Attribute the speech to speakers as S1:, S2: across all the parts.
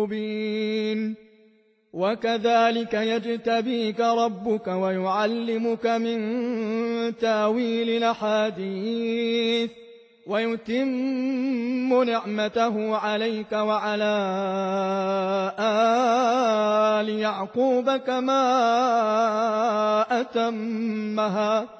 S1: مبين. وكذلك يجتبيك ربك ويعلمك من تأويل الأحاديث ويتم نعمته عليك وعلى آل يعقوب كما أتمها.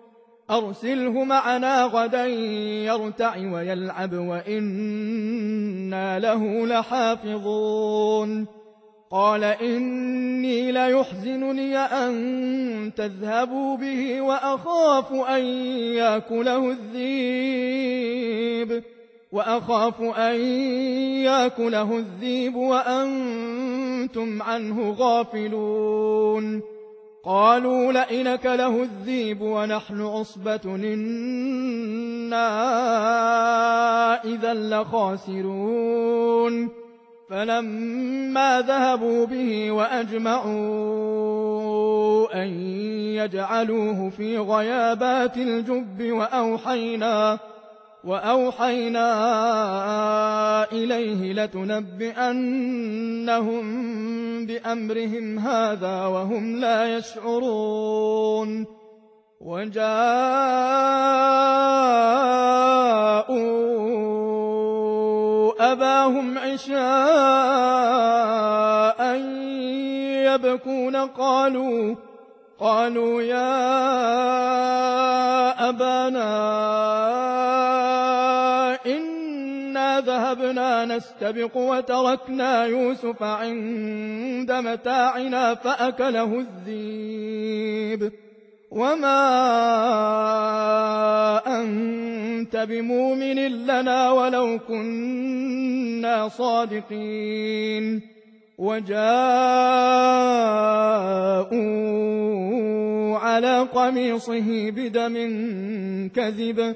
S1: أرسله معنا غدا يرتع ويلعب وإنا له لحافظون. قال إني ليحزنني أن تذهبوا به وأخاف أن يأكله الذيب وأخاف أن يأكله الذيب وأنتم عنه غافلون. قالوا لئنك له الذيب ونحن عصبة إنا إذا لخاسرون. فلما ذهبوا به وأجمعوا أن يجعلوه في غيابات الجب وأوحينا وأوحينا إليه لتنبئنهم بأمرهم هذا وهم لا يشعرون. وجاءوا أباهم عشاء يبكون قالوا قالوا يا أبانا ذهبنا نستبق وتركنا يوسف عند متاعنا فأكله الذيب وما أنت بمؤمن لنا ولو كنا صادقين وجاءوا على قميصه بدم كذب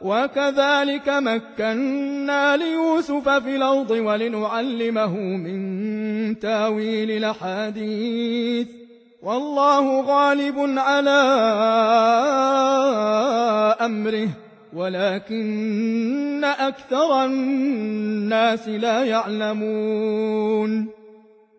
S1: وكذلك مكنا ليوسف في الأرض ولنعلمه من تاويل الأحاديث. والله غالب على أمره ولكن أكثر الناس لا يعلمون.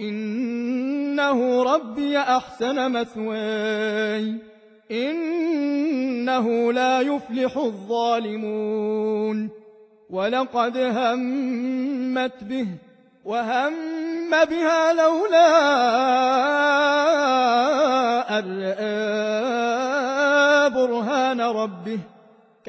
S1: إنه ربي أحسن مثواي. إنه لا يفلح الظالمون. ولقد همت به وهم بها لولا أن برهان ربه.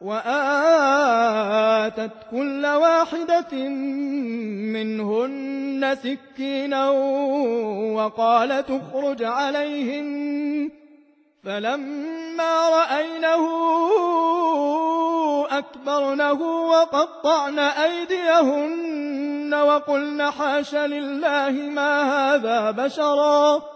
S1: وآتت كل واحدة منهن سكينا وقالت اخرج عليهن. فلما رأينه أكبرنه وقطعن أيديهن وقلن حاش لله ما هذا بشرا.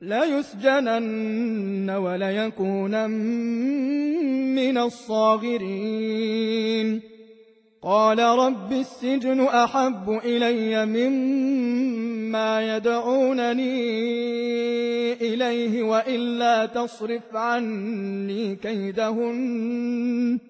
S1: ليسجنن وليكون من الصاغرين. قال رب السجن أحب إلي مما يدعونني إليه وإلا تصرف عني كيدهن.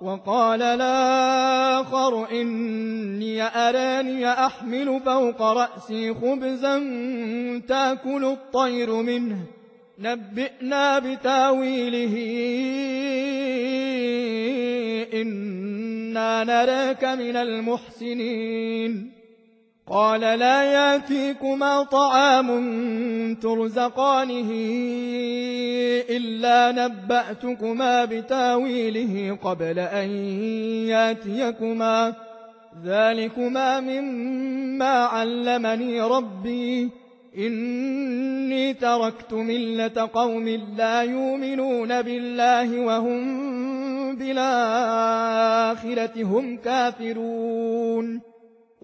S1: وقال الآخر إني أراني أحمل فوق رأسي خبزا تأكل الطير منه. نبئنا بتأويله. إنا نراك من المحسنين. قال لا يأتيكما طعام ترزقانه إلا نبأتكما بتاويله قبل أن يأتيكما. ذلكما مما علمني ربي. إني تركت ملة قوم لا يؤمنون بالله وهم بالآخرة هم كافرون.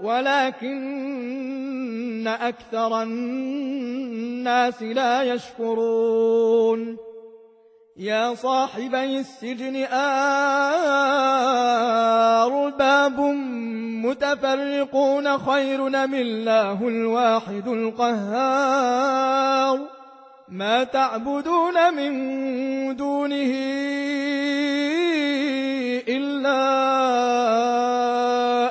S1: ولكن أكثر الناس لا يشكرون. يا صاحبي السجن أرباب متفرقون خير من الله الواحد القهار؟ ما تعبدون من دونه إلا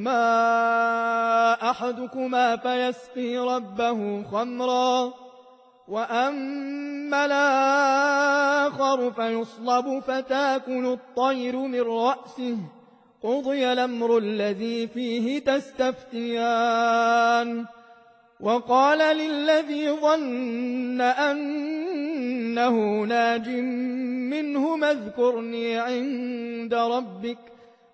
S1: أما أحدكما فيسقي ربه خمرا وأما الآخر فيصلب فتاكل الطير من رأسه قضي الأمر الذي فيه تستفتيان وقال للذي ظن أنه ناج منه اذكرني عند ربك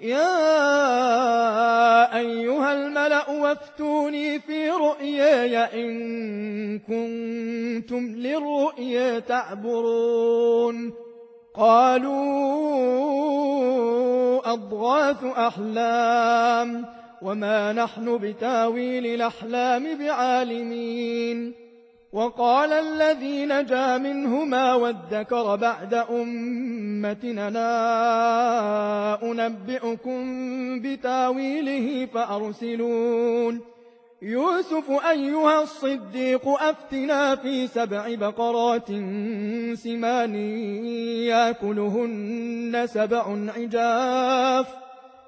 S1: يا أيها الملأ وافتوني في رؤياي إن كنتم للرؤيا تعبرون. قالوا أضغاث أحلام وما نحن بتاويل الأحلام بعالمين. وقال الذي نجا منهما وادكر بعد أمتنا أنبئكم بتاويله فأرسلون. يوسف أيها الصديق أفتنا في سبع بقرات سمان ياكلهن سبع عجاف.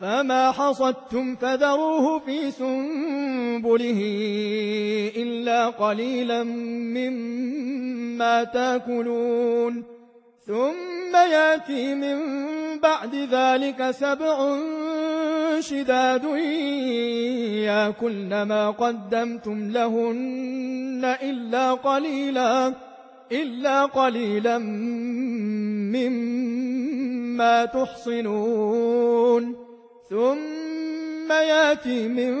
S1: فما حصدتم فذروه في سنبله إلا قليلا مما تاكلون ثم ياتي من بعد ذلك سبع شداد ياكلن ما قدمتم لهن إلا قليلا إلا قليلا مما تحصنون ثم ياتي من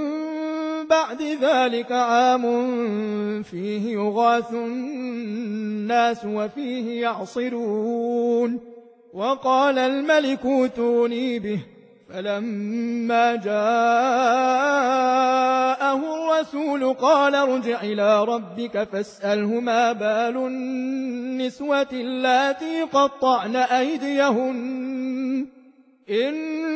S1: بعد ذلك عام فيه يغاث الناس وفيه يعصرون. وقال الملك اوتوني به. فلما جاءه الرسول قال ارجع إلى ربك فاسأله ما بال النسوة اللاتي قطعن أيديهن. إن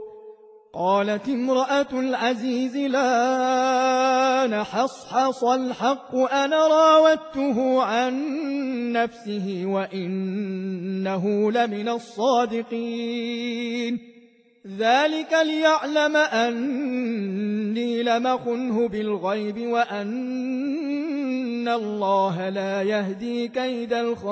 S1: قالت امرأة العزيز لا نحصحص الحق أنا راودته عن نفسه وإنه لمن الصادقين. ذلك ليعلم أني لمخنه بالغيب وأن الله لا يهدي كيد الخائنين.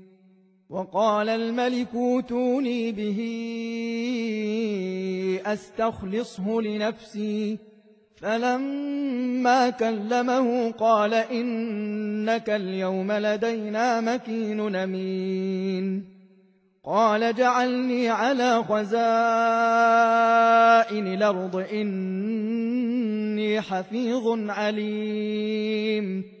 S1: وقال الملك أوتوني به أستخلصه لنفسي. فلما كلمه قال إنك اليوم لدينا مكين أمين. قال جعلني على خزائن الأرض إني حفيظ عليم.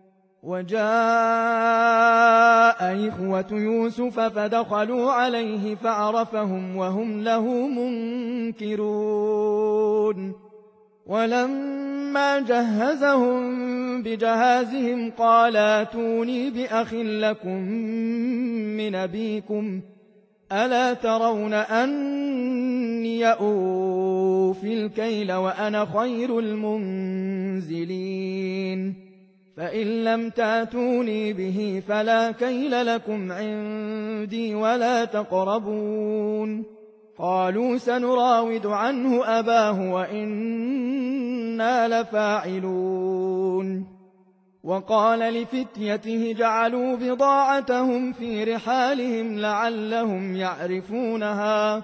S1: وجاء إخوة يوسف فدخلوا عليه فعرفهم وهم له منكرون. ولما جهزهم بجهازهم قال آتوني بأخ لكم من أبيكم ألا ترون أني أوفي الكيل وأنا خير المنزلين؟ منزلين فإن لم تاتوني به فلا كيل لكم عندي ولا تقربون. قالوا سنراود عنه أباه وإنا لفاعلون. وقال لفتيته جعلوا بضاعتهم في رحالهم لعلهم يعرفونها.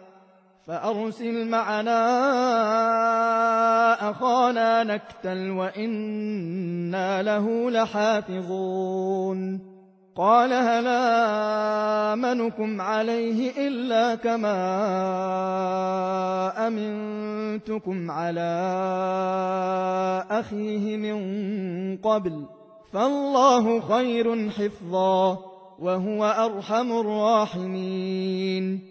S1: فأرسل معنا أخانا نكتل وإنا له لحافظون. قال هل آمنكم عليه إلا كما أمنتكم على أخيه من قبل فالله خير حفظا وهو أرحم الراحمين.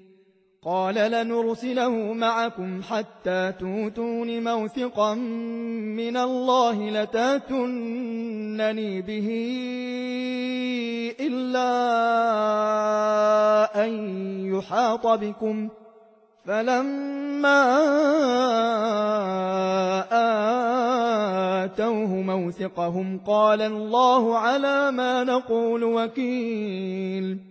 S1: قال لنرسله معكم حتى توتون موثقا من الله لتاتنني به إلا أن يحاط بكم. فلما آتوه موثقهم قال الله على ما نقول وكيل.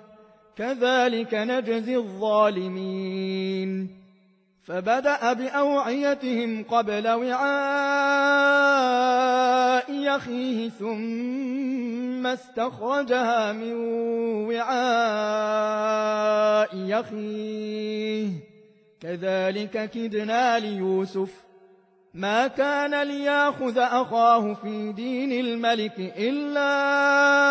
S1: كذلك نجزي الظالمين. فبدأ بأوعيتهم قبل وعاء يخيه ثم استخرجها من وعاء يخيه. كذلك كدنا ليوسف. ما كان ليأخذ أخاه في دين الملك إلا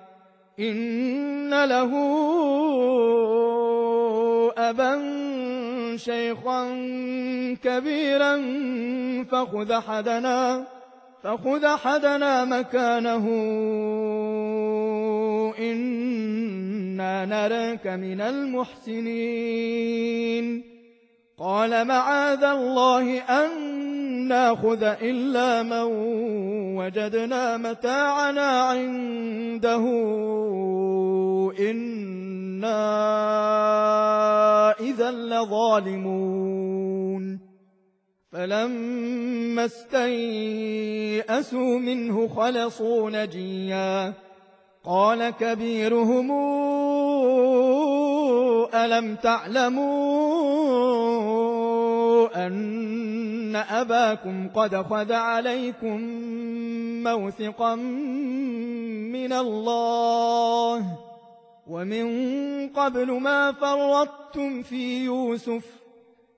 S1: إن له أبا شيخا كبيرا فخذ حدنا فخذ حدنا مكانه. إنا نراك من المحسنين. قال معاذ الله أن ناخذ إلا من وجدنا متاعنا عنده. إنا إذا لظالمون. فلما استيئسوا منه خلصوا نجيا. قال كبيرهم ألم تعلموا أن أباكم قد خذ عليكم موثقا من الله ومن قبل ما فرطتم في يوسف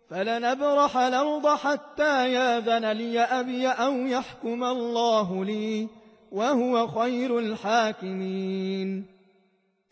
S1: فلنبرح الأرض حتى ياذن لي أبي أو يحكم الله لي وهو خير الحاكمين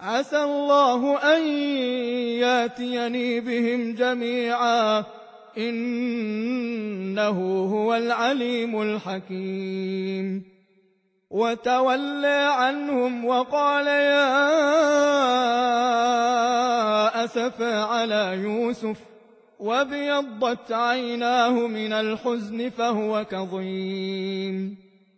S1: عسى الله أن ياتيني بهم جميعا. إنه هو العليم الحكيم. وتولى عنهم وقال يا أسف على يوسف وابيضت عيناه من الحزن فهو كظيم.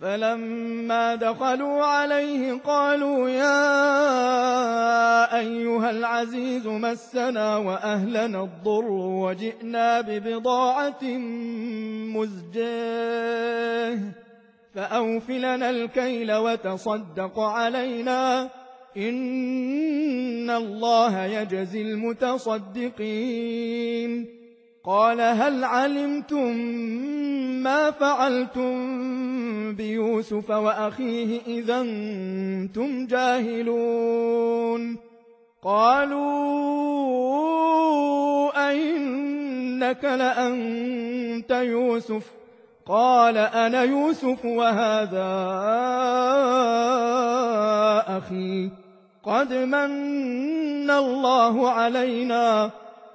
S1: فلما دخلوا عليه قالوا يا أيها العزيز مسنا وأهلنا الضر وجئنا ببضاعة مزجاة فأوفلنا الكيل وتصدق علينا إن الله يجزي المتصدقين قال هل علمتم ما فعلتم بيوسف وأخيه إذا أنتم جاهلون؟ قالوا أئنك لأنت يوسف. قال أنا يوسف وهذا أخي. قد من الله علينا.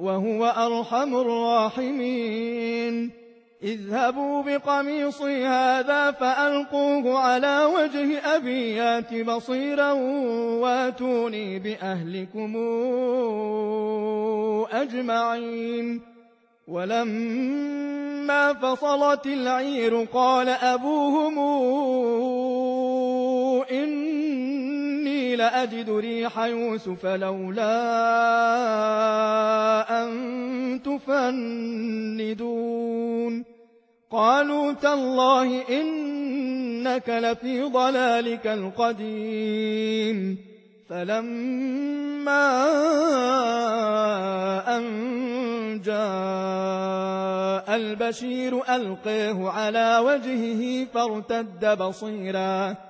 S1: وهو أرحم الراحمين. اذهبوا بقميصي هذا فألقوه على وجه أبيات بصيرا واتوني بأهلكم أجمعين. ولما فصلت العير قال أبوهم لأجد ريح يوسف لولا أن تفندون. قالوا تالله إنك لفي ضلالك القديم. فلما أن جاء البشير ألقيه على وجهه فارتد بصيراً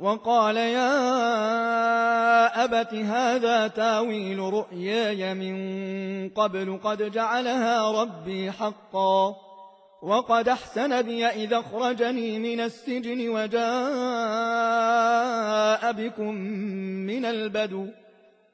S1: وقال يا أبت هذا تاويل رؤياي من قبل قد جعلها ربي حقا وقد أحسن بي إذا أخرجني من السجن وجاء بكم من البدو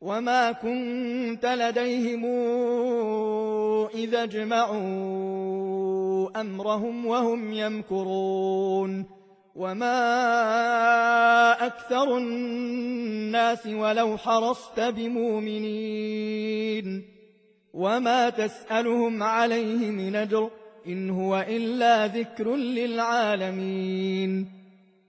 S1: وما كنت لديهم إذا اجمعوا أمرهم وهم يمكرون وما أكثر الناس ولو حرصت بمؤمنين وما تسألهم عليه من أجر إن هو إلا ذكر للعالمين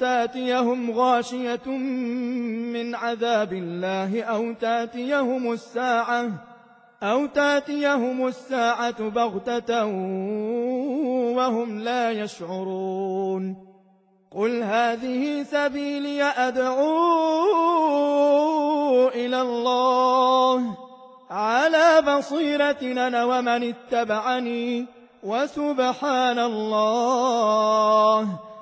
S1: تاتيهم غاشية من عذاب الله أو تاتيهم الساعة أو تاتيهم الساعة بغتة وهم لا يشعرون قل هذه سبيلي أدعو إلى الله على بصيرة أنا ومن اتبعني وسبحان الله